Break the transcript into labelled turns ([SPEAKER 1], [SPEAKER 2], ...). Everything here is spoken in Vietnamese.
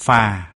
[SPEAKER 1] phà.